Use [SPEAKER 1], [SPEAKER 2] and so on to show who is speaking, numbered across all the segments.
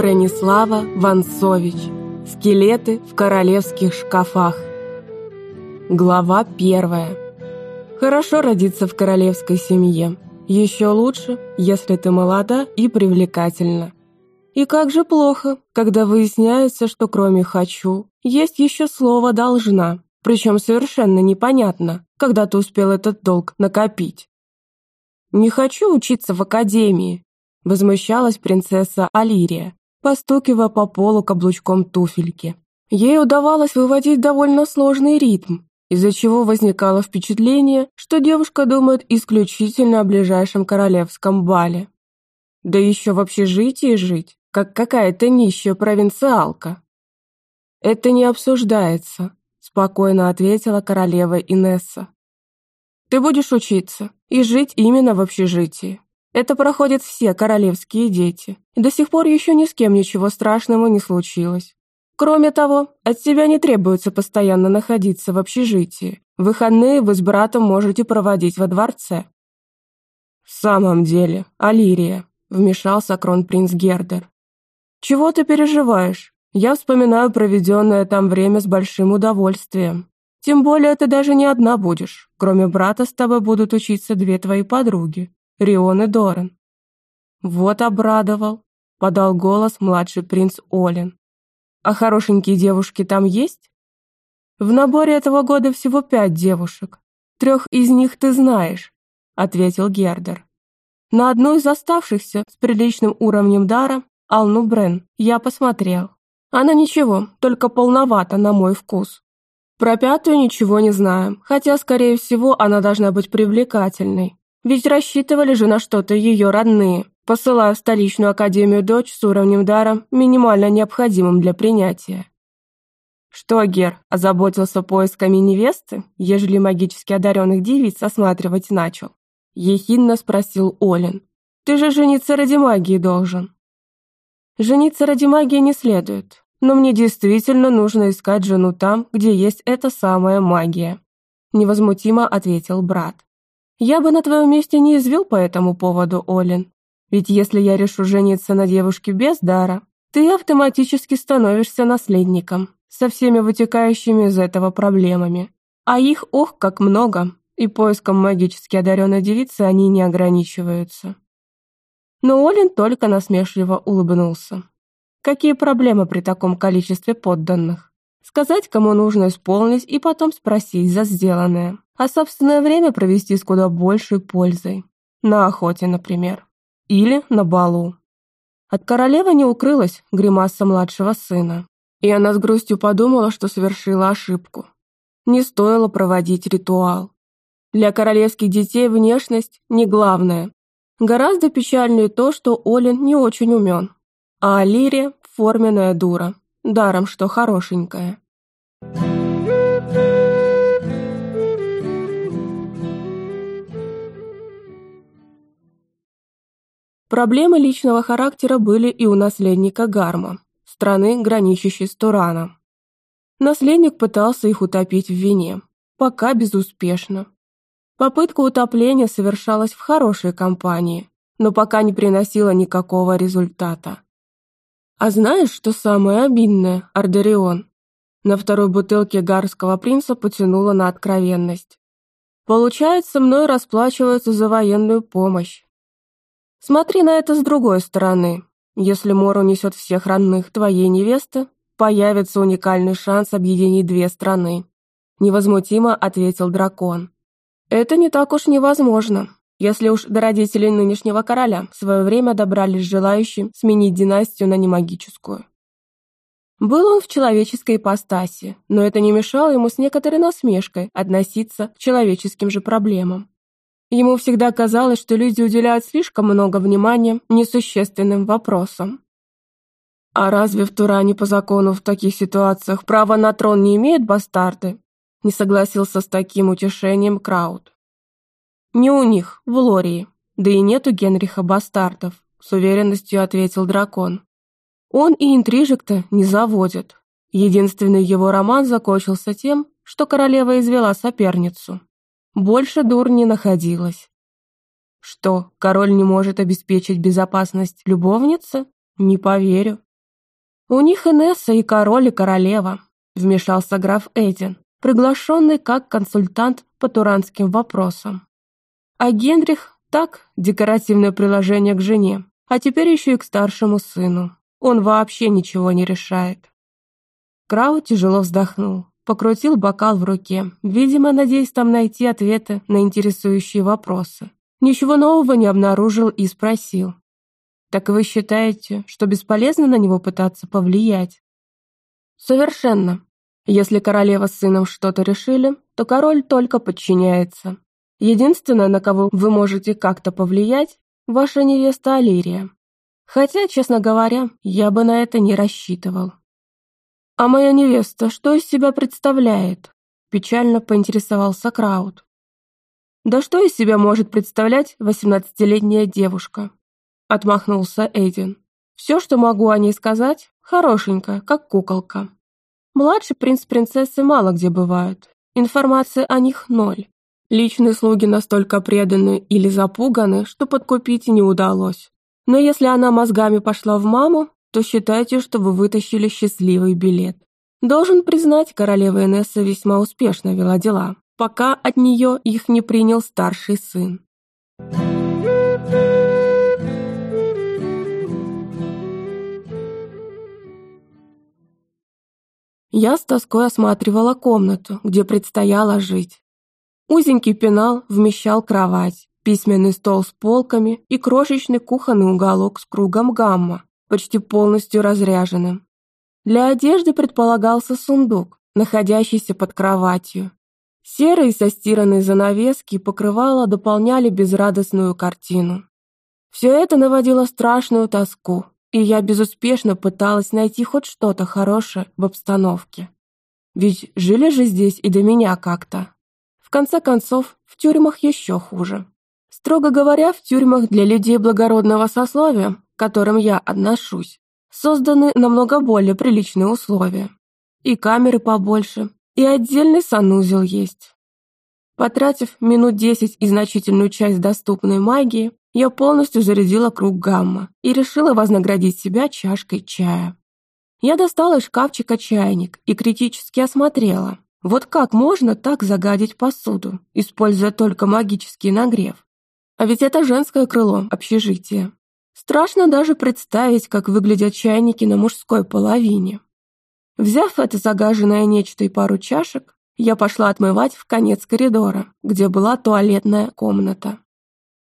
[SPEAKER 1] Бронислава Вансович. Скелеты в королевских шкафах. Глава первая. Хорошо родиться в королевской семье. Еще лучше, если ты молода и привлекательна. И как же плохо, когда выясняется, что кроме «хочу» есть еще слово «должна», причем совершенно непонятно, когда ты успел этот долг накопить. «Не хочу учиться в академии», — возмущалась принцесса Алирия, постукивая по полу каблучком туфельки. Ей удавалось выводить довольно сложный ритм, из-за чего возникало впечатление, что девушка думает исключительно о ближайшем королевском бале. Да еще в общежитии жить, как какая-то нищая провинциалка. «Это не обсуждается», — спокойно ответила королева Инесса. «Ты будешь учиться и жить именно в общежитии. Это проходят все королевские дети, и до сих пор еще ни с кем ничего страшного не случилось. Кроме того, от тебя не требуется постоянно находиться в общежитии. Выходные вы с братом можете проводить во дворце». «В самом деле, Алирия», — вмешался кронпринц Гердер. «Чего ты переживаешь? Я вспоминаю проведенное там время с большим удовольствием. Тем более ты даже не одна будешь. Кроме брата с тобой будут учиться две твои подруги. Рион и Доран. Вот обрадовал, подал голос младший принц Олин. А хорошенькие девушки там есть? В наборе этого года всего пять девушек. Трех из них ты знаешь, ответил Гердер. На одну из оставшихся с приличным уровнем дара, Алну Брен, я посмотрел. Она ничего, только полновата на мой вкус. Про пятую ничего не знаем, хотя, скорее всего, она должна быть привлекательной. Ведь рассчитывали же на что-то ее родные, посылая в столичную академию дочь с уровнем дара, минимально необходимым для принятия. Что, Гер, озаботился поисками невесты, ежели магически одаренных девиц осматривать начал? Ехидно спросил Олин. Ты же жениться ради магии должен. Жениться ради магии не следует, но мне действительно нужно искать жену там, где есть эта самая магия. Невозмутимо ответил брат. Я бы на твоем месте не извел по этому поводу, Олин. Ведь если я решу жениться на девушке без дара, ты автоматически становишься наследником, со всеми вытекающими из этого проблемами. А их, ох, как много, и поиском магически одаренной девицы они не ограничиваются. Но Олин только насмешливо улыбнулся. Какие проблемы при таком количестве подданных? Сказать, кому нужно исполнить, и потом спросить за сделанное а собственное время провести с куда большей пользой. На охоте, например. Или на балу. От королевы не укрылась гримаса младшего сына. И она с грустью подумала, что совершила ошибку. Не стоило проводить ритуал. Для королевских детей внешность не главное. Гораздо печальнее то, что Олин не очень умен, а Алирия – форменная дура, даром что хорошенькая. Проблемы личного характера были и у наследника Гарма, страны, граничащей с Тураном. Наследник пытался их утопить в вине, пока безуспешно. Попытка утопления совершалась в хорошей компании, но пока не приносила никакого результата. А знаешь, что самое обидное, Ардерион? На второй бутылке гарского принца потянуло на откровенность. Получается, мной расплачиваются за военную помощь. Смотри на это с другой стороны. Если Мор унесет всех родных твоей невесты, появится уникальный шанс объединить две страны. Невозмутимо ответил дракон. Это не так уж невозможно, если уж до родителей нынешнего короля в свое время добрались желающим сменить династию на немагическую. Был он в человеческой ипостаси, но это не мешало ему с некоторой насмешкой относиться к человеческим же проблемам. Ему всегда казалось, что люди уделяют слишком много внимания несущественным вопросам. А разве в Туране по закону в таких ситуациях право на трон не имеют бастарды? Не согласился с таким утешением Крауд. Не у них, в Лории, да и нет у Генриха бастардов, с уверенностью ответил дракон. Он и интрижек-то не заводит. Единственный его роман закончился тем, что королева извела соперницу. Больше дур не находилось. Что, король не может обеспечить безопасность любовницы? Не поверю. «У них Инесса и король, и королева», — вмешался граф Эдин, приглашенный как консультант по туранским вопросам. А Генрих — так, декоративное приложение к жене, а теперь еще и к старшему сыну. Он вообще ничего не решает. Крау тяжело вздохнул, покрутил бокал в руке, видимо, надеясь там найти ответы на интересующие вопросы. Ничего нового не обнаружил и спросил. «Так вы считаете, что бесполезно на него пытаться повлиять?» «Совершенно. Если королева с сыном что-то решили, то король только подчиняется. Единственное, на кого вы можете как-то повлиять, ваша невеста Алирия. Хотя, честно говоря, я бы на это не рассчитывал». «А моя невеста что из себя представляет?» Печально поинтересовался Краут. «Да что из себя может представлять восемнадцатилетняя девушка?» Отмахнулся Эйден. «Все, что могу о ней сказать, хорошенькая, как куколка. Младший принц-принцессы мало где бывают. Информации о них ноль. Личные слуги настолько преданы или запуганы, что подкупить не удалось. Но если она мозгами пошла в маму, то считайте, что вы вытащили счастливый билет. Должен признать, королева Инесса весьма успешно вела дела пока от нее их не принял старший сын. Я с тоской осматривала комнату, где предстояло жить. Узенький пенал вмещал кровать, письменный стол с полками и крошечный кухонный уголок с кругом гамма, почти полностью разряженным. Для одежды предполагался сундук, находящийся под кроватью, Серые состиранные занавески и покрывала дополняли безрадостную картину. Все это наводило страшную тоску, и я безуспешно пыталась найти хоть что-то хорошее в обстановке. Ведь жили же здесь и до меня как-то. В конце концов, в тюрьмах еще хуже. Строго говоря, в тюрьмах для людей благородного сословия, которым я отношусь, созданы намного более приличные условия. И камеры побольше, и отдельный санузел есть. Потратив минут десять и значительную часть доступной магии, я полностью зарядила круг гамма и решила вознаградить себя чашкой чая. Я достала из шкафчика чайник и критически осмотрела. Вот как можно так загадить посуду, используя только магический нагрев? А ведь это женское крыло общежития. Страшно даже представить, как выглядят чайники на мужской половине. Взяв это загаженное нечто и пару чашек, я пошла отмывать в конец коридора, где была туалетная комната.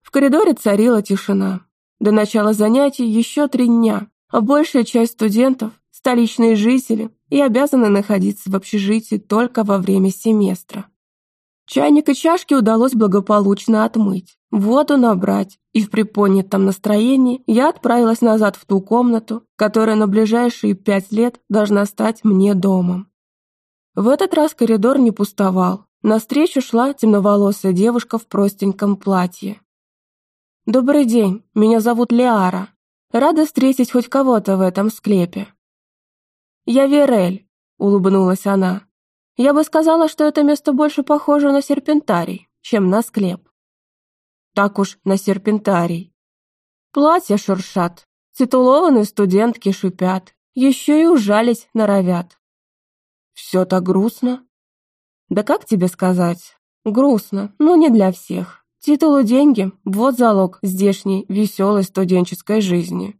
[SPEAKER 1] В коридоре царила тишина. До начала занятий еще три дня, а большая часть студентов, столичные жители, и обязаны находиться в общежитии только во время семестра. Чайник и чашки удалось благополучно отмыть, воду набрать, и в приподнятом настроении я отправилась назад в ту комнату, которая на ближайшие пять лет должна стать мне домом. В этот раз коридор не пустовал. Навстречу шла темноволосая девушка в простеньком платье. «Добрый день, меня зовут Лиара. Рада встретить хоть кого-то в этом склепе». «Я Верель», — улыбнулась она. Я бы сказала, что это место больше похоже на серпентарий, чем на склеп. Так уж на серпентарий. Платья шуршат, титулованные студентки шипят, еще и ужались норовят. Все так грустно? Да как тебе сказать? Грустно, но не для всех. Титулы деньги – вот залог здешней веселой студенческой жизни.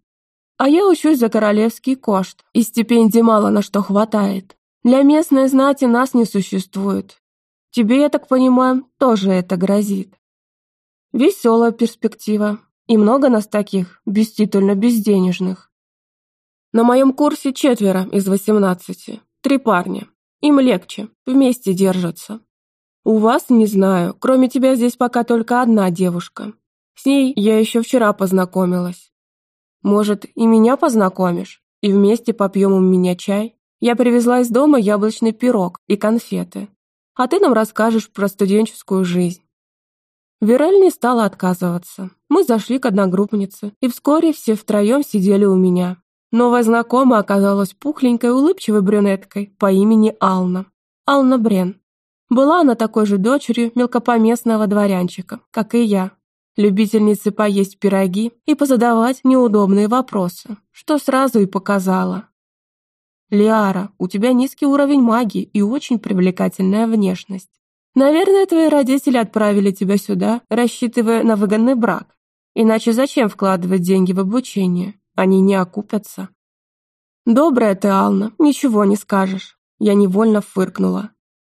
[SPEAKER 1] А я учусь за королевский кошт, и стипендий мало на что хватает. Для местной знати нас не существует. Тебе, я так понимаю, тоже это грозит. Веселая перспектива. И много нас таких, беститульно безденежных. На моем курсе четверо из восемнадцати. Три парня. Им легче, вместе держатся. У вас не знаю, кроме тебя здесь пока только одна девушка. С ней я еще вчера познакомилась. Может, и меня познакомишь? И вместе попьем у меня чай? Я привезла из дома яблочный пирог и конфеты. А ты нам расскажешь про студенческую жизнь». Вирель не стала отказываться. Мы зашли к одногруппнице, и вскоре все втроем сидели у меня. Новая знакомая оказалась пухленькой, улыбчивой брюнеткой по имени Ална. Ална Брен. Была она такой же дочерью мелкопоместного дворянчика, как и я. Любительницей поесть пироги и позадавать неудобные вопросы, что сразу и показала. Лиара, у тебя низкий уровень магии и очень привлекательная внешность. Наверное, твои родители отправили тебя сюда, рассчитывая на выгодный брак. Иначе зачем вкладывать деньги в обучение? Они не окупятся. Добрая ты, Ална, ничего не скажешь. Я невольно фыркнула.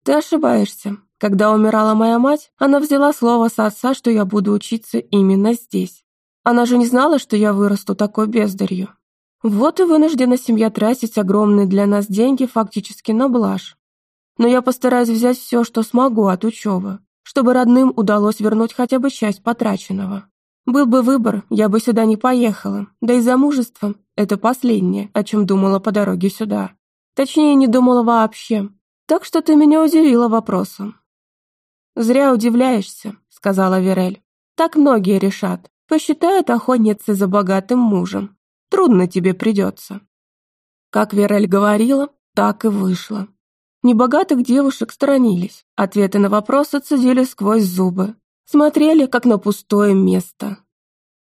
[SPEAKER 1] Ты ошибаешься. Когда умирала моя мать, она взяла слово с отца, что я буду учиться именно здесь. Она же не знала, что я вырасту такой бездарью. Вот и вынуждена семья тратить огромные для нас деньги фактически на блажь. Но я постараюсь взять все, что смогу от учебы, чтобы родным удалось вернуть хотя бы часть потраченного. Был бы выбор, я бы сюда не поехала, да и замужество – это последнее, о чем думала по дороге сюда. Точнее, не думала вообще. Так что ты меня удивила вопросом. «Зря удивляешься», — сказала Верель. «Так многие решат. Посчитают охотницей за богатым мужем. Трудно тебе придется». Как Верель говорила, так и вышло. Небогатых девушек сторонились, ответы на вопросы цедили сквозь зубы. Смотрели, как на пустое место.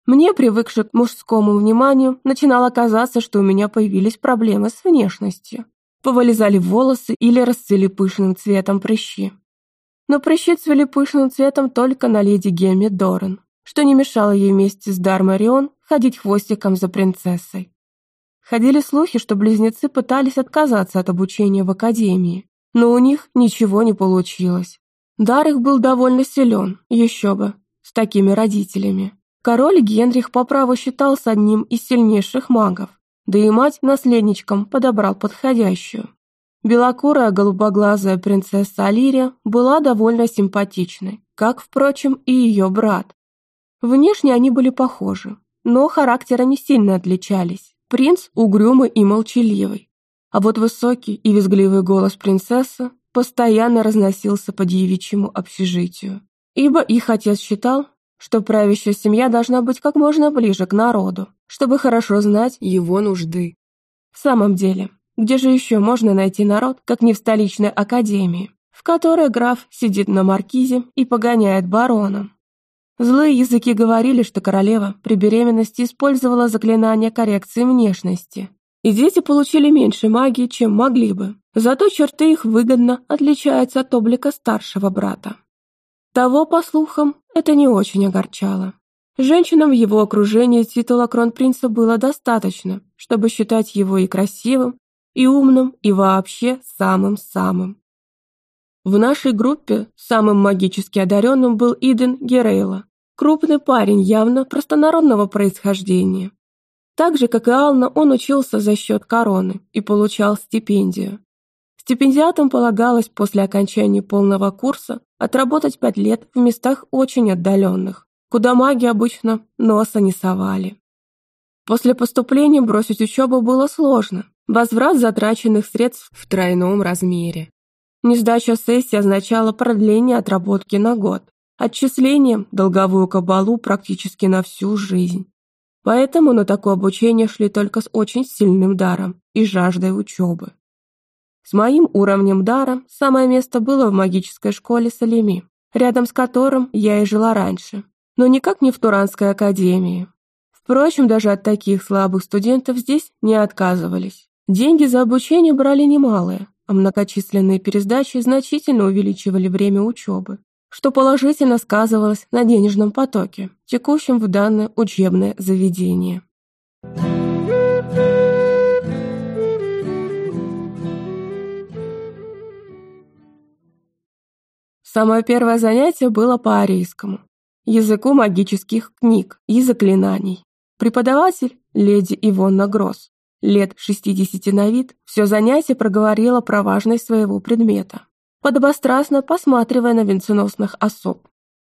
[SPEAKER 1] Мне, привыкши к мужскому вниманию, начинало казаться, что у меня появились проблемы с внешностью. Повылезали волосы или расцвели пышным цветом прыщи но прыщи цвели пышным цветом только на леди Гемме Дорен, что не мешало ей вместе с Дармарион ходить хвостиком за принцессой. Ходили слухи, что близнецы пытались отказаться от обучения в академии, но у них ничего не получилось. Дар их был довольно силен, еще бы, с такими родителями. Король Генрих по праву считался одним из сильнейших магов, да и мать наследничком подобрал подходящую. Белокурая голубоглазая принцесса Алирия была довольно симпатичной, как, впрочем, и ее брат. Внешне они были похожи, но характерами сильно отличались. Принц угрюмый и молчаливый, а вот высокий и визгливый голос принцессы постоянно разносился по девичьему общежитию, ибо их отец считал, что правящая семья должна быть как можно ближе к народу, чтобы хорошо знать его нужды. В самом деле, где же еще можно найти народ, как не в столичной академии, в которой граф сидит на маркизе и погоняет бароном? Злые языки говорили, что королева при беременности использовала заклинание коррекции внешности. И дети получили меньше магии, чем могли бы. Зато черты их выгодно отличаются от облика старшего брата. Того, по слухам, это не очень огорчало. Женщинам в его окружении титула кронпринца было достаточно, чтобы считать его и красивым, и умным, и вообще самым-самым. В нашей группе самым магически одаренным был Иден Герейла, крупный парень явно простонародного происхождения. Так же, как и Ална, он учился за счет короны и получал стипендию. Стипендиатам полагалось после окончания полного курса отработать пять лет в местах очень отдаленных, куда маги обычно носа не совали. После поступления бросить учебу было сложно, Возврат затраченных средств в тройном размере. Несдача сессии означала продление отработки на год, отчисление долговую кабалу практически на всю жизнь. Поэтому на такое обучение шли только с очень сильным даром и жаждой учебы. С моим уровнем дара самое место было в магической школе Салеми, рядом с которым я и жила раньше, но никак не в Туранской академии. Впрочем, даже от таких слабых студентов здесь не отказывались. Деньги за обучение брали немалые, а многочисленные пересдачи значительно увеличивали время учебы, что положительно сказывалось на денежном потоке, текущем в данное учебное заведение. Самое первое занятие было по арийскому, языку магических книг и заклинаний. Преподаватель – леди Ивонна Гросс лет 60 на вид, все занятие проговорила про важность своего предмета, подобострастно посматривая на венценосных особ.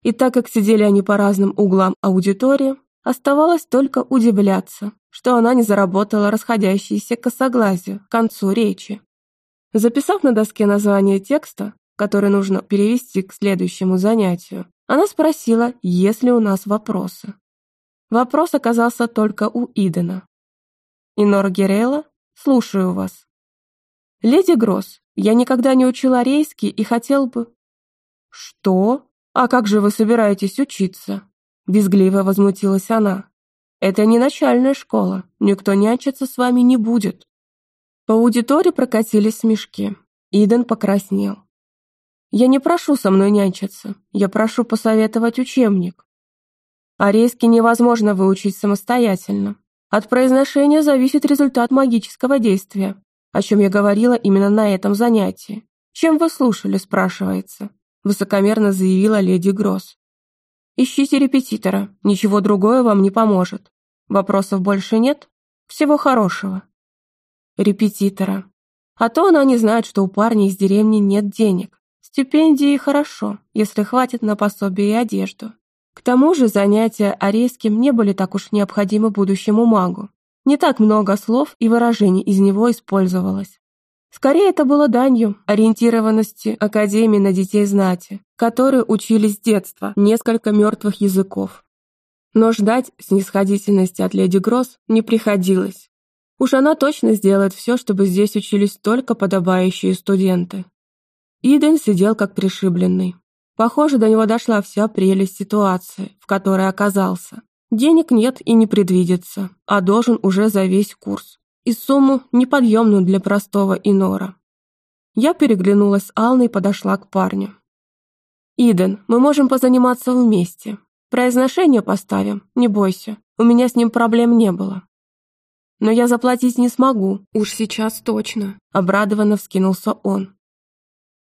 [SPEAKER 1] И так как сидели они по разным углам аудитории, оставалось только удивляться, что она не заработала расходящиеся косоглазие к концу речи. Записав на доске название текста, который нужно перевести к следующему занятию, она спросила, есть ли у нас вопросы. Вопрос оказался только у Идена. Инора Герейла, слушаю вас. Леди Гросс, я никогда не учила рейский и хотел бы... Что? А как же вы собираетесь учиться? Визгливо возмутилась она. Это не начальная школа, никто нянчиться с вами не будет. По аудитории прокатились смешки. Иден покраснел. «Я не прошу со мной нянчиться. Я прошу посоветовать учебник. Арейский невозможно выучить самостоятельно. От произношения зависит результат магического действия, о чем я говорила именно на этом занятии. Чем вы слушали, спрашивается?» Высокомерно заявила леди Гросс. «Ищите репетитора, ничего другое вам не поможет. Вопросов больше нет? Всего хорошего» репетитора. А то она не знает, что у парня из деревни нет денег. Стипендии хорошо, если хватит на пособие и одежду. К тому же занятия арейским не были так уж необходимы будущему магу. Не так много слов и выражений из него использовалось. Скорее, это было данью ориентированности Академии на детей знати, которые учились с детства несколько мертвых языков. Но ждать снисходительности от леди Гросс не приходилось. Уж она точно сделает все, чтобы здесь учились только подобающие студенты. Иден сидел как пришибленный. Похоже, до него дошла вся прелесть ситуации, в которой оказался. Денег нет и не предвидится, а должен уже за весь курс. И сумму неподъемную для простого инора. Я переглянулась с Алной и подошла к парню. «Иден, мы можем позаниматься вместе. Произношение поставим, не бойся. У меня с ним проблем не было». Но я заплатить не смогу, уж сейчас точно», — обрадованно вскинулся он.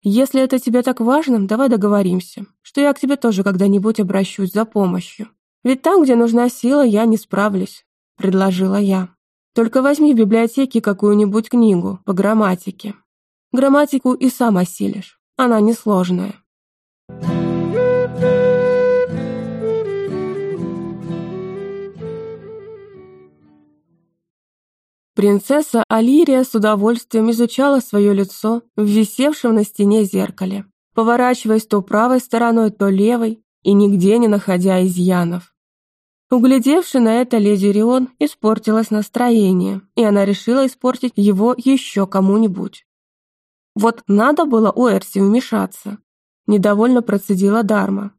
[SPEAKER 1] «Если это тебе так важно, давай договоримся, что я к тебе тоже когда-нибудь обращусь за помощью. Ведь там, где нужна сила, я не справлюсь», — предложила я. «Только возьми в библиотеке какую-нибудь книгу по грамматике. Грамматику и сам осилишь, она несложная». Принцесса Алирия с удовольствием изучала свое лицо в висевшем на стене зеркале, поворачиваясь то правой стороной, то левой и нигде не находя изъянов. Углядевши на это леди Рион, испортилось настроение, и она решила испортить его еще кому-нибудь. Вот надо было у Эрси вмешаться. Недовольно процедила Дарма.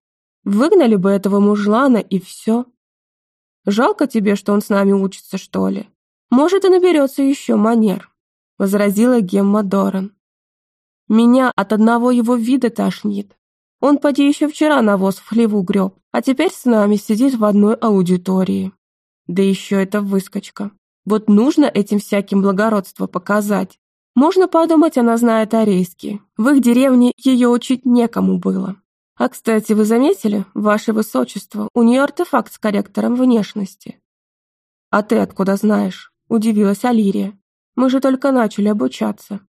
[SPEAKER 1] Выгнали бы этого мужлана и все. Жалко тебе, что он с нами учится, что ли? Может, и наберется еще манер», — возразила Гемма Доран. «Меня от одного его вида тошнит. Он поди еще вчера навоз в хлеву греб, а теперь с нами сидит в одной аудитории. Да еще это выскочка. Вот нужно этим всяким благородство показать. Можно подумать, она знает арейский. В их деревне ее учить некому было. А, кстати, вы заметили, ваше высочество, у нее артефакт с корректором внешности. А ты откуда знаешь? удивилась Алирия. «Мы же только начали обучаться».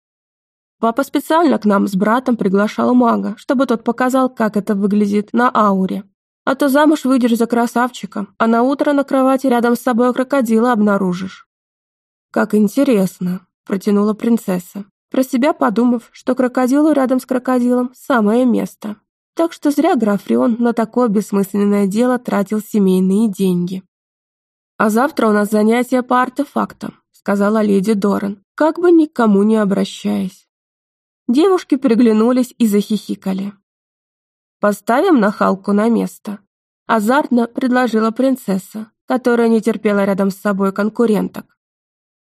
[SPEAKER 1] Папа специально к нам с братом приглашал мага, чтобы тот показал, как это выглядит на ауре. А то замуж выйдешь за красавчика, а на утро на кровати рядом с собой крокодила обнаружишь. «Как интересно», – протянула принцесса, про себя подумав, что крокодилу рядом с крокодилом самое место. Так что зря граф Рион на такое бессмысленное дело тратил семейные деньги. «А завтра у нас занятия по артефактам», сказала леди Доран, как бы никому не обращаясь. Девушки приглянулись и захихикали. «Поставим нахалку на место», азартно предложила принцесса, которая не терпела рядом с собой конкуренток.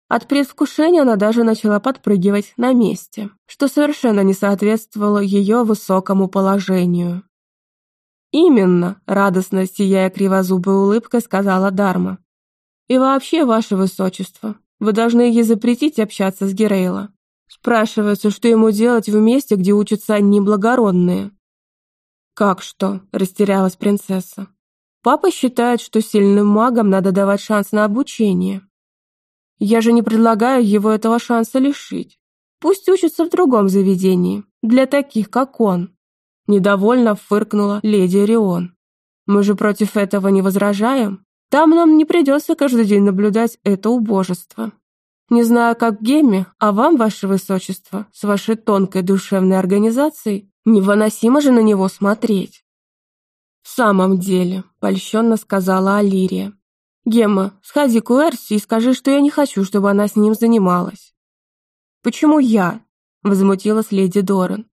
[SPEAKER 1] От предвкушения она даже начала подпрыгивать на месте, что совершенно не соответствовало ее высокому положению. «Именно», — радостно сияя кривозубой улыбкой, сказала Дарма. И вообще, ваше высочество, вы должны ей запретить общаться с Герейла. Спрашивается, что ему делать в месте, где учатся одни благородные. Как что? Растерялась принцесса. Папа считает, что сильным магам надо давать шанс на обучение. Я же не предлагаю его этого шанса лишить. Пусть учится в другом заведении, для таких, как он. Недовольно фыркнула леди Рион. Мы же против этого не возражаем. Там нам не придется каждый день наблюдать это убожество. Не знаю, как Гемме, а вам, ваше высочество, с вашей тонкой душевной организацией, невыносимо же на него смотреть. В самом деле, польщенно сказала Алирия. Гемма, сходи к Уэрси и скажи, что я не хочу, чтобы она с ним занималась. Почему я? Возмутилась леди Доран.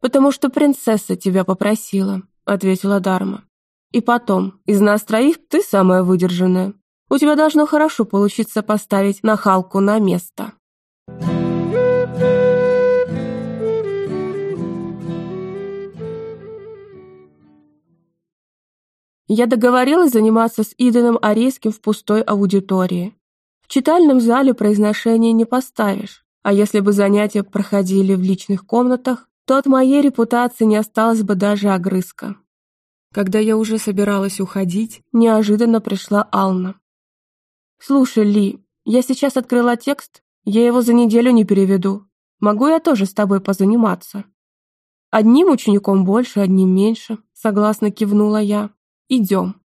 [SPEAKER 1] Потому что принцесса тебя попросила, ответила Дарма. И потом, из нас троих ты самая выдержанная. У тебя должно хорошо получиться поставить нахалку на место. Я договорилась заниматься с Иденом Арейским в пустой аудитории. В читальном зале произношение не поставишь, а если бы занятия проходили в личных комнатах, то от моей репутации не осталось бы даже огрызка. Когда я уже собиралась уходить, неожиданно пришла Ална. «Слушай, Ли, я сейчас открыла текст, я его за неделю не переведу. Могу я тоже с тобой позаниматься?» «Одним учеником больше, одним меньше», — согласно кивнула я. «Идем».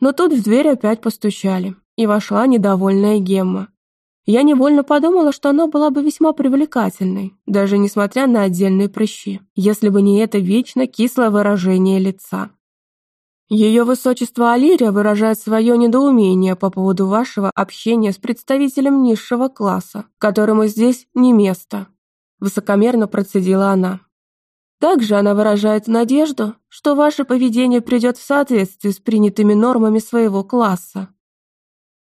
[SPEAKER 1] Но тут в дверь опять постучали, и вошла недовольная Гемма. Я невольно подумала, что она была бы весьма привлекательной, даже несмотря на отдельные прыщи, если бы не это вечно кислое выражение лица. Ее высочество Алирия выражает свое недоумение по поводу вашего общения с представителем низшего класса, которому здесь не место», – высокомерно процедила она. Также она выражает надежду, что ваше поведение придет в соответствии с принятыми нормами своего класса.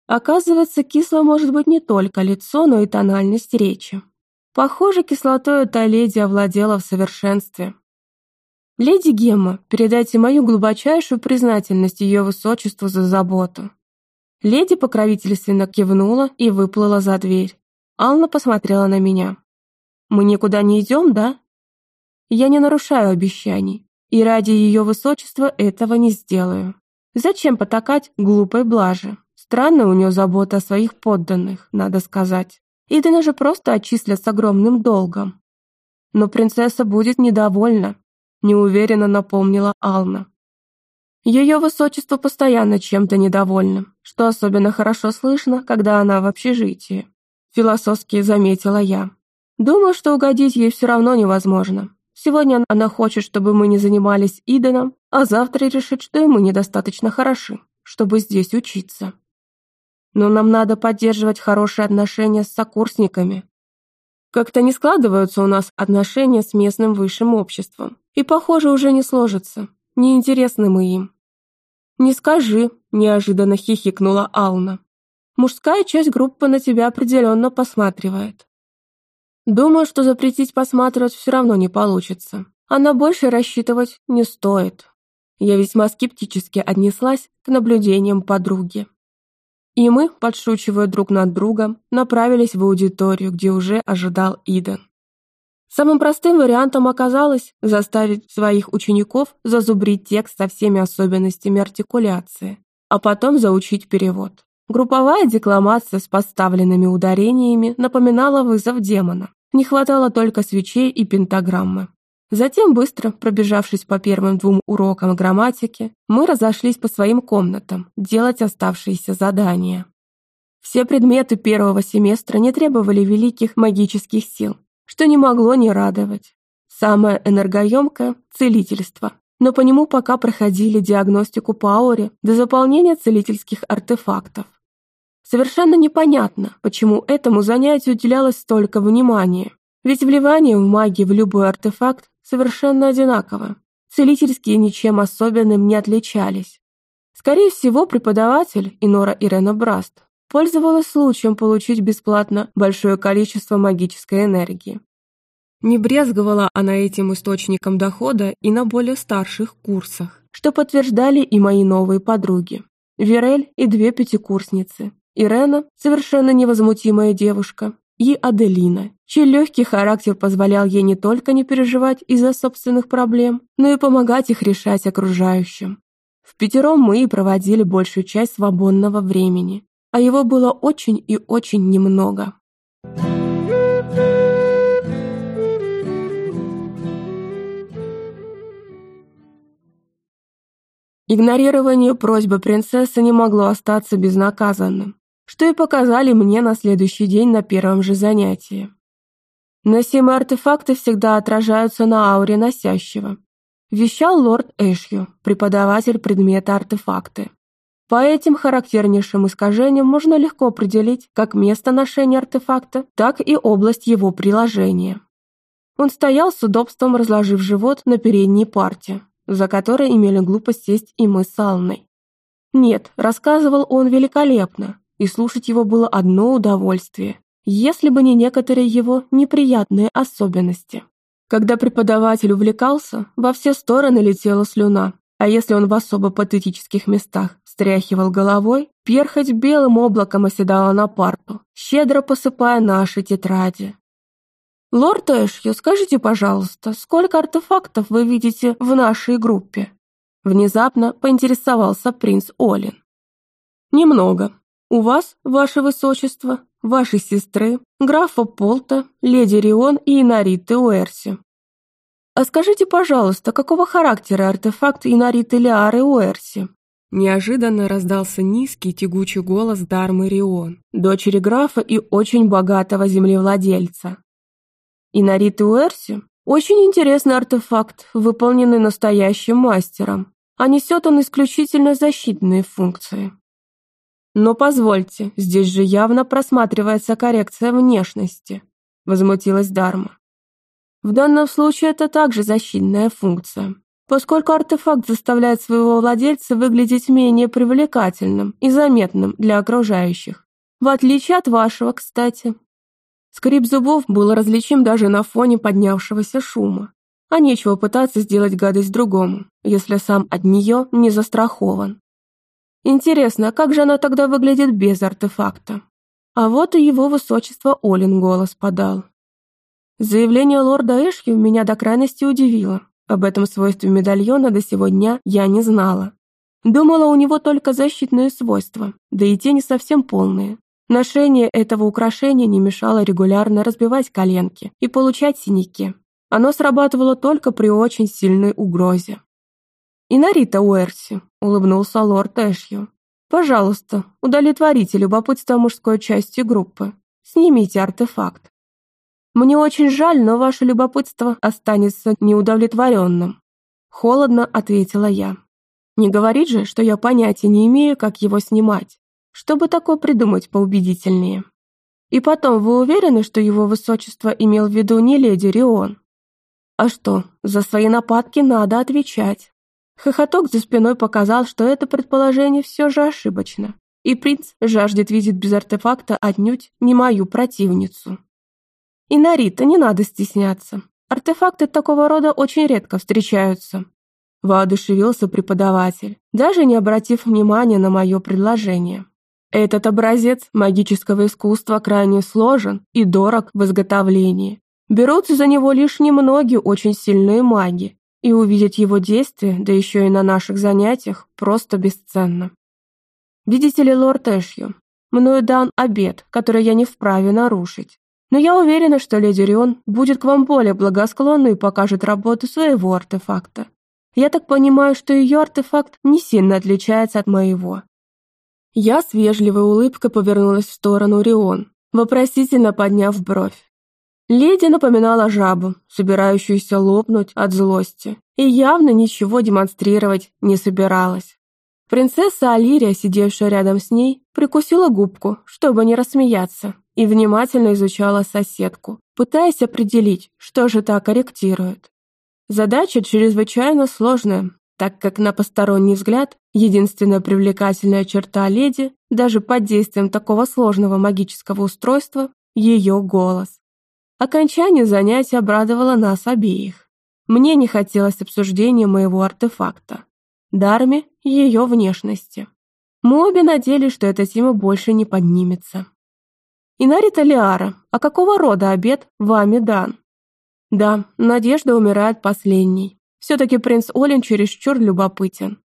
[SPEAKER 1] Оказывается, кисло может быть не только лицо, но и тональность речи. Похоже, кислотой эта леди овладела в совершенстве. «Леди Гемма, передайте мою глубочайшую признательность ее высочеству за заботу». Леди покровительственно кивнула и выплыла за дверь. Ална посмотрела на меня. «Мы никуда не идем, да?» «Я не нарушаю обещаний, и ради ее высочества этого не сделаю. Зачем потакать глупой блаже? Странная у нее забота о своих подданных, надо сказать. И ты же просто отчислят с огромным долгом. Но принцесса будет недовольна, неуверенно напомнила Ална. Ее высочество постоянно чем-то недовольным, что особенно хорошо слышно, когда она в общежитии. Философски заметила я. Думаю, что угодить ей все равно невозможно. Сегодня она хочет, чтобы мы не занимались Иденом, а завтра решит, что и мы недостаточно хороши, чтобы здесь учиться. Но нам надо поддерживать хорошие отношения с сокурсниками. Как-то не складываются у нас отношения с местным высшим обществом. И, похоже, уже не сложится. Неинтересны мы им. «Не скажи», – неожиданно хихикнула Ална. «Мужская часть группы на тебя определенно посматривает». Думаю, что запретить посматривать все равно не получится. А на больше рассчитывать не стоит. Я весьма скептически отнеслась к наблюдениям подруги. И мы, подшучивая друг над другом, направились в аудиторию, где уже ожидал Иден. Самым простым вариантом оказалось заставить своих учеников зазубрить текст со всеми особенностями артикуляции, а потом заучить перевод. Групповая декламация с подставленными ударениями напоминала вызов демона. Не хватало только свечей и пентаграммы. Затем, быстро пробежавшись по первым двум урокам грамматики, мы разошлись по своим комнатам делать оставшиеся задания. Все предметы первого семестра не требовали великих магических сил, что не могло не радовать. Самое энергоемкое – целительство, но по нему пока проходили диагностику по ауре до заполнения целительских артефактов. Совершенно непонятно, почему этому занятию уделялось столько внимания, ведь вливание в магии в любой артефакт совершенно одинаково. Целительские ничем особенным не отличались. Скорее всего, преподаватель Инора Ирена Браст пользовалась случаем получить бесплатно большое количество магической энергии. Не брезговала она этим источником дохода и на более старших курсах, что подтверждали и мои новые подруги. Вирель и две пятикурсницы. Ирена, совершенно невозмутимая девушка, и Аделина, чей легкий характер позволял ей не только не переживать из-за собственных проблем, но и помогать их решать окружающим. В пятером мы и проводили большую часть свободного времени, а его было очень и очень немного. Игнорирование просьбы принцессы не могло остаться безнаказанным, что и показали мне на следующий день на первом же занятии. Носимые артефакты всегда отражаются на ауре носящего, вещал лорд Эшью, преподаватель предмета артефакты. По этим характернейшим искажениям можно легко определить как место ношения артефакта, так и область его приложения. Он стоял с удобством, разложив живот на передней парте, за которой имели глупость сесть и мы с Алной. Нет, рассказывал он великолепно, и слушать его было одно удовольствие. если бы не некоторые его неприятные особенности. Когда преподаватель увлекался, во все стороны летела слюна, а если он в особо патетических местах встряхивал головой, перхоть белым облаком оседала на парту, щедро посыпая наши тетради. «Лорд Эшью, скажите, пожалуйста, сколько артефактов вы видите в нашей группе?» Внезапно поинтересовался принц Олин. «Немного. У вас, ваше высочество, вашей сестры, графа Полта, леди Рион и Инариты Уэрси. А скажите, пожалуйста, какого характера артефакт Инариты Лиары Уэрси?» Неожиданно раздался низкий тягучий голос Дармы Рион, дочери графа и очень богатого землевладельца. Инариты Уэрси – очень интересный артефакт, выполненный настоящим мастером, а несет он исключительно защитные функции. «Но позвольте, здесь же явно просматривается коррекция внешности», – возмутилась Дарма. В данном случае это также защитная функция, поскольку артефакт заставляет своего владельца выглядеть менее привлекательным и заметным для окружающих, в отличие от вашего, кстати. Скрип зубов был различим даже на фоне поднявшегося шума, а нечего пытаться сделать гадость другому, если сам от нее не застрахован. Интересно, как же она тогда выглядит без артефакта? А вот и его высочество Олин голос подал. Заявление лорда Эшью меня до крайности удивило. Об этом свойстве медальона до сего дня я не знала. Думала, у него только защитные свойства, да и те не совсем полные. Ношение этого украшения не мешало регулярно разбивать коленки и получать синяки. Оно срабатывало только при очень сильной угрозе. «И Нарита Уэрси», — улыбнулся лорд Эшью. «Пожалуйста, удовлетворите любопытство мужской части группы. Снимите артефакт. Мне очень жаль, но ваше любопытство останется неудовлетворенным». Холодно ответила я. «Не говорит же, что я понятия не имею, как его снимать. Чтобы такое придумать поубедительнее. И потом, вы уверены, что его высочество имел в виду не леди Рион? А что, за свои нападки надо отвечать. Хохоток за спиной показал, что это предположение все же ошибочно, и принц жаждет видеть без артефакта отнюдь не мою противницу. И Нарита не надо стесняться. Артефакты такого рода очень редко встречаются. Воодушевился преподаватель, даже не обратив внимания на мое предложение. Этот образец магического искусства крайне сложен и дорог в изготовлении. Берутся за него лишь немногие очень сильные маги, и увидеть его действие, да еще и на наших занятиях, просто бесценно. Видите ли, лорд Эшью, мною дан обед, который я не вправе нарушить. Но я уверена, что леди Рион будет к вам более благосклонна и покажет работу своего артефакта. Я так понимаю, что ее артефакт не сильно отличается от моего. Я с вежливой улыбкой повернулась в сторону Рион, вопросительно подняв бровь. Леди напоминала жабу, собирающуюся лопнуть от злости, и явно ничего демонстрировать не собиралась. Принцесса Алирия, сидевшая рядом с ней, прикусила губку, чтобы не рассмеяться, и внимательно изучала соседку, пытаясь определить, что же та корректирует. Задача чрезвычайно сложная, так как на посторонний взгляд единственная привлекательная черта леди, даже под действием такого сложного магического устройства, ее голос. Окончание занятия обрадовало нас обеих. Мне не хотелось обсуждения моего артефакта. Дарме – ее внешности. Мы обе надеялись, что эта тема больше не поднимется. Инарита Лиара, а какого рода обед вами дан? Да, Надежда умирает последней. Все-таки принц Олин чересчур любопытен.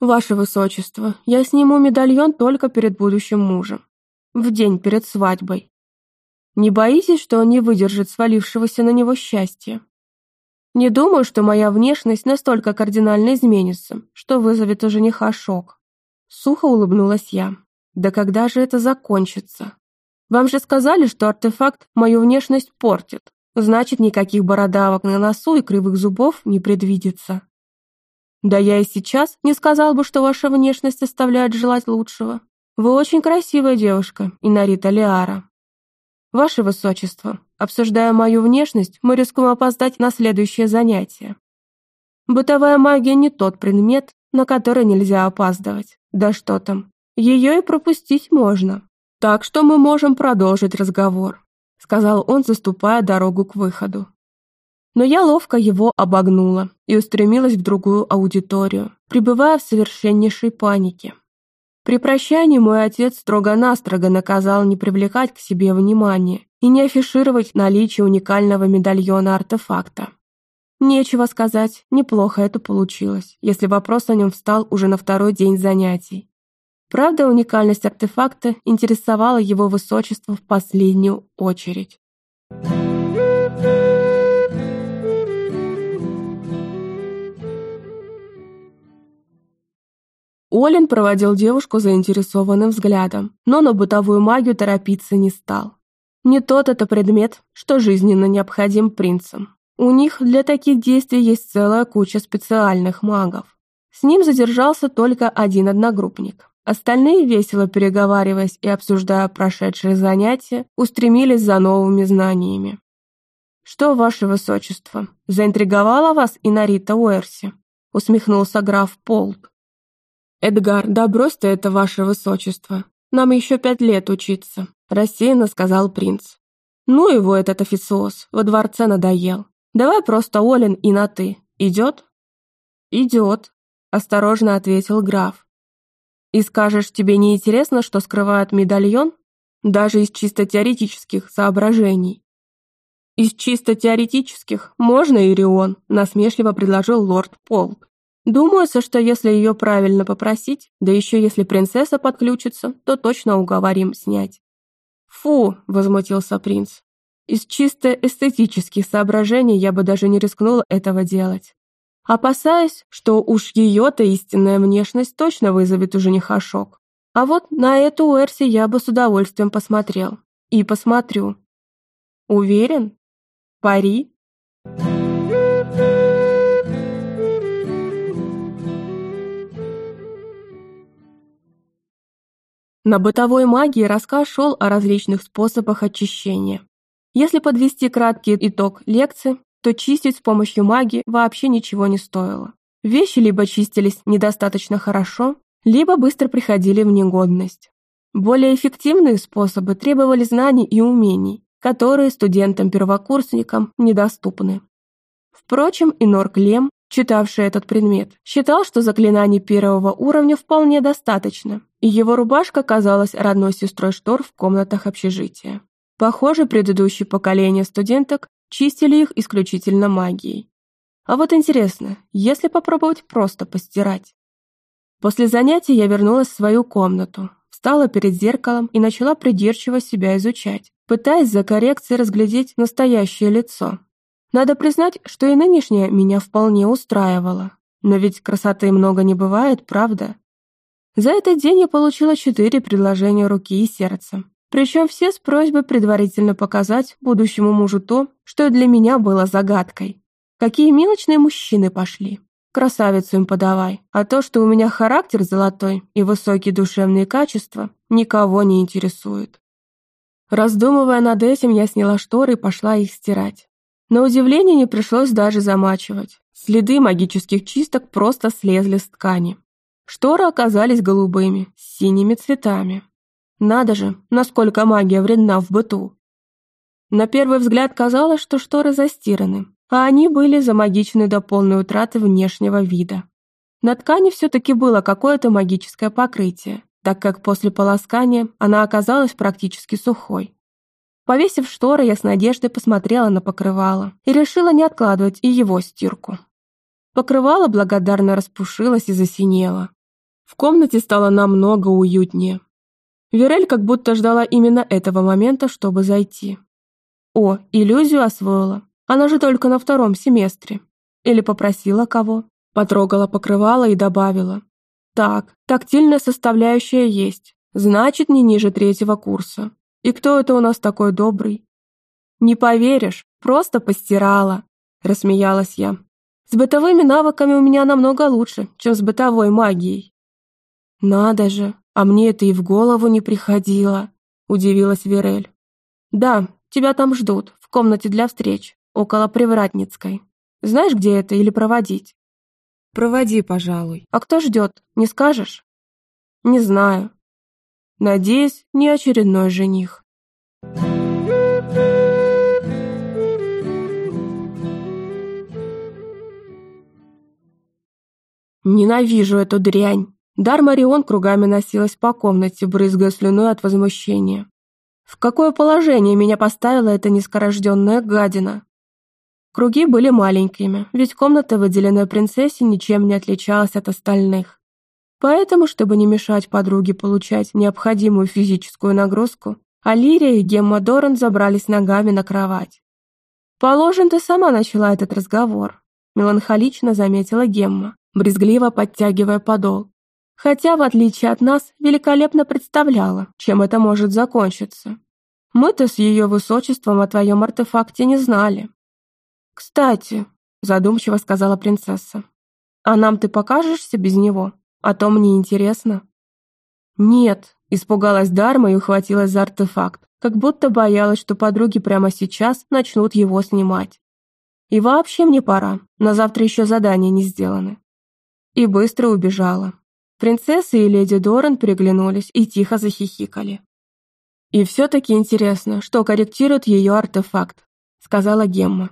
[SPEAKER 1] Ваше Высочество, я сниму медальон только перед будущим мужем. В день перед свадьбой. Не боитесь, что он не выдержит свалившегося на него счастья? Не думаю, что моя внешность настолько кардинально изменится, что вызовет у жениха шок. Сухо улыбнулась я. Да когда же это закончится? Вам же сказали, что артефакт мою внешность портит. Значит, никаких бородавок на носу и кривых зубов не предвидится. Да я и сейчас не сказал бы, что ваша внешность оставляет желать лучшего. Вы очень красивая девушка, Инарита Лиара. «Ваше Высочество, обсуждая мою внешность, мы рискуем опоздать на следующее занятие. Бытовая магия не тот предмет, на который нельзя опаздывать. Да что там, ее и пропустить можно. Так что мы можем продолжить разговор», — сказал он, заступая дорогу к выходу. Но я ловко его обогнула и устремилась в другую аудиторию, пребывая в совершеннейшей панике. При прощании мой отец строго-настрого наказал не привлекать к себе внимания и не афишировать наличие уникального медальона-артефакта. Нечего сказать, неплохо это получилось, если вопрос о нем встал уже на второй день занятий. Правда, уникальность артефакта интересовала его высочество в последнюю очередь. Олин проводил девушку заинтересованным взглядом, но на бытовую магию торопиться не стал. Не тот это предмет, что жизненно необходим принцам. У них для таких действий есть целая куча специальных магов. С ним задержался только один одногруппник. Остальные, весело переговариваясь и обсуждая прошедшие занятия, устремились за новыми знаниями. «Что, ваше высочество, заинтриговала вас Инарита Уэрси?» усмехнулся граф Полк. «Эдгар, да брось ты это, ваше высочество. Нам еще пять лет учиться», рассеянно сказал принц. «Ну его этот официоз, во дворце надоел. Давай просто Олин и на «ты». Идет?» «Идет», — осторожно ответил граф. «И скажешь, тебе не интересно, что скрывает медальон? Даже из чисто теоретических соображений». «Из чисто теоретических можно, Ирион», — насмешливо предложил лорд Полк. «Думается, что если ее правильно попросить, да еще если принцесса подключится, то точно уговорим снять». «Фу!» — возмутился принц. Из чисто эстетических соображений я бы даже не рискнула этого делать. Опасаясь, что уж ее-то истинная внешность точно вызовет у жениха шок. А вот на эту Уэрси я бы с удовольствием посмотрел. И посмотрю. Уверен? Пари? На бытовой магии рассказ шел о различных способах очищения. Если подвести краткий итог лекции, то чистить с помощью магии вообще ничего не стоило. Вещи либо чистились недостаточно хорошо, либо быстро приходили в негодность. Более эффективные способы требовали знаний и умений, которые студентам-первокурсникам недоступны. Впрочем, Инорк Лем, читавший этот предмет, считал, что заклинаний первого уровня вполне достаточно, и его рубашка казалась родной сестрой штор в комнатах общежития. Похоже, предыдущие поколения студенток чистили их исключительно магией. А вот интересно, если попробовать просто постирать? После занятий я вернулась в свою комнату, встала перед зеркалом и начала придирчиво себя изучать, пытаясь за коррекцией разглядеть настоящее лицо. Надо признать, что и нынешнее меня вполне устраивало. Но ведь красоты много не бывает, правда? За этот день я получила четыре предложения руки и сердца, причем все с просьбой предварительно показать будущему мужу то, что для меня было загадкой. Какие мелочные мужчины пошли. Красавицу им подавай. А то, что у меня характер золотой и высокие душевные качества, никого не интересует. Раздумывая над этим, я сняла шторы и пошла их стирать. На удивление не пришлось даже замачивать. Следы магических чисток просто слезли с ткани. Шторы оказались голубыми, с синими цветами. Надо же, насколько магия вредна в быту. На первый взгляд казалось, что шторы застираны, а они были замагичены до полной утраты внешнего вида. На ткани все-таки было какое-то магическое покрытие, так как после полоскания она оказалась практически сухой. Повесив шторы, я с надеждой посмотрела на покрывало и решила не откладывать и его стирку. Покрывало благодарно распушилось и засинело. В комнате стало намного уютнее, Вирель как будто ждала именно этого момента, чтобы зайти. О, иллюзию освоила. Она же только на втором семестре. Или попросила кого. Потрогала покрывало и добавила. Так, тактильная составляющая есть. Значит, не ниже третьего курса. И кто это у нас такой добрый? Не поверишь, просто постирала. Рассмеялась я. С бытовыми навыками у меня намного лучше, чем с бытовой магией. Надо же, «А мне это и в голову не приходило», — удивилась Верель. «Да, тебя там ждут, в комнате для встреч, около Привратницкой. Знаешь, где это или проводить?» «Проводи, пожалуй. А кто ждет, не скажешь?» «Не знаю». Надеюсь, не очередной жених. Ненавижу эту дрянь. Дар Марион кругами носилась по комнате, брызгая слюной от возмущения. В какое положение меня поставила эта нескорожденная гадина? Круги были маленькими, ведь комната, выделенная принцессе, ничем не отличалась от остальных. Поэтому, чтобы не мешать подруге получать необходимую физическую нагрузку, Алирия и Гемма Доран забрались ногами на кровать. «Положен, ты сама начала этот разговор», — меланхолично заметила Гемма, брезгливо подтягивая подол. Хотя, в отличие от нас, великолепно представляла, чем это может закончиться. Мы-то с ее высочеством о твоем артефакте не знали. «Кстати», — задумчиво сказала принцесса, «а нам ты покажешься без него? А то мне интересно». «Нет», — испугалась Дарма и ухватилась за артефакт, как будто боялась, что подруги прямо сейчас начнут его снимать. «И вообще мне пора, на завтра еще задания не сделаны». И быстро убежала. Принцесса и леди Доран переглянулись и тихо захихикали. «И все-таки интересно, что корректирует ее артефакт», — сказала Гемма.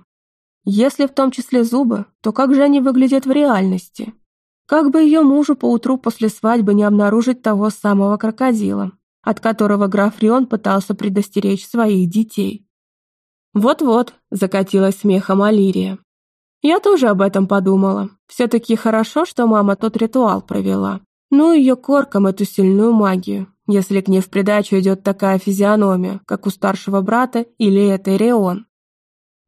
[SPEAKER 1] Если в том числе зубы, то как же они выглядят в реальности? Как бы ее мужу поутру после свадьбы не обнаружить того самого крокодила, от которого граф Рион пытался предостеречь своих детей? Вот-вот, закатилась смехом Алирия. Я тоже об этом подумала. Все-таки хорошо, что мама тот ритуал провела. Ну ее корком эту сильную магию, если к ней в придачу идет такая физиономия, как у старшего брата или это Рион.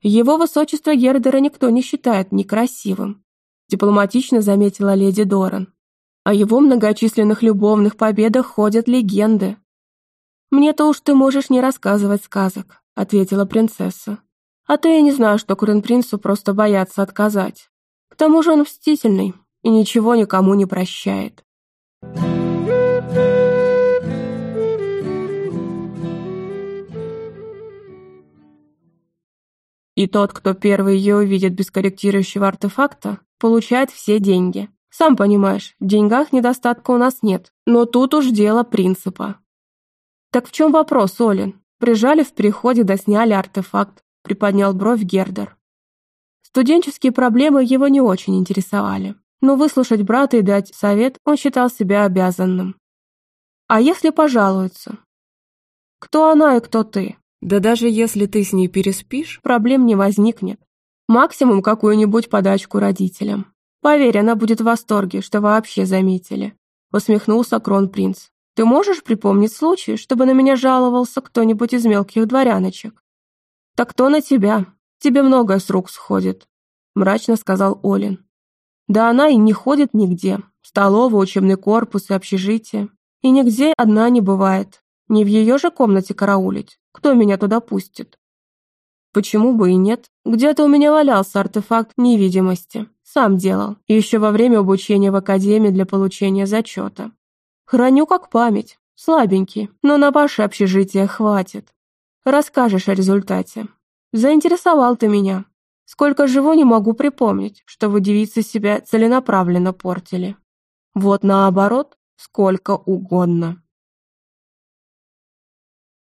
[SPEAKER 1] Его высочество Гердера никто не считает некрасивым, дипломатично заметила леди Доран. О его многочисленных любовных победах ходят легенды. «Мне-то уж ты можешь не рассказывать сказок», — ответила принцесса. «А то я не знаю, что кронпринцу просто боятся отказать. К тому же он мстительный и ничего никому не прощает». И тот, кто первый ее увидит без корректирующего артефакта, получает все деньги. Сам понимаешь, в деньгах недостатка у нас нет, но тут уж дело принципа. Так в чем вопрос, Олин? Прижали в переходе да сняли артефакт, приподнял бровь Гердер. Студенческие проблемы его не очень интересовали, но выслушать брата и дать совет он считал себя обязанным. А если пожалуются? Кто она и кто ты? Да даже если ты с ней переспишь, проблем не возникнет. Максимум какую-нибудь подачку родителям. Поверь, она будет в восторге, что вообще заметили. Усмехнулся кронпринц. Ты можешь припомнить случай, чтобы на меня жаловался кто-нибудь из мелких дворяночек? Так кто на тебя? Тебе многое с рук сходит, мрачно сказал Олин. Да она и не ходит нигде. Столовая, учебный корпус и общежитие. И нигде одна не бывает. Не в ее же комнате караулить. Кто меня туда пустит? Почему бы и нет? Где-то у меня валялся артефакт невидимости. Сам делал. Еще во время обучения в академии для получения зачета. Храню как память. Слабенький, но на ваше общежитие хватит. Расскажешь о результате. Заинтересовал ты меня. Сколько живу, не могу припомнить, что вы девицы себя целенаправленно портили. Вот наоборот, сколько угодно.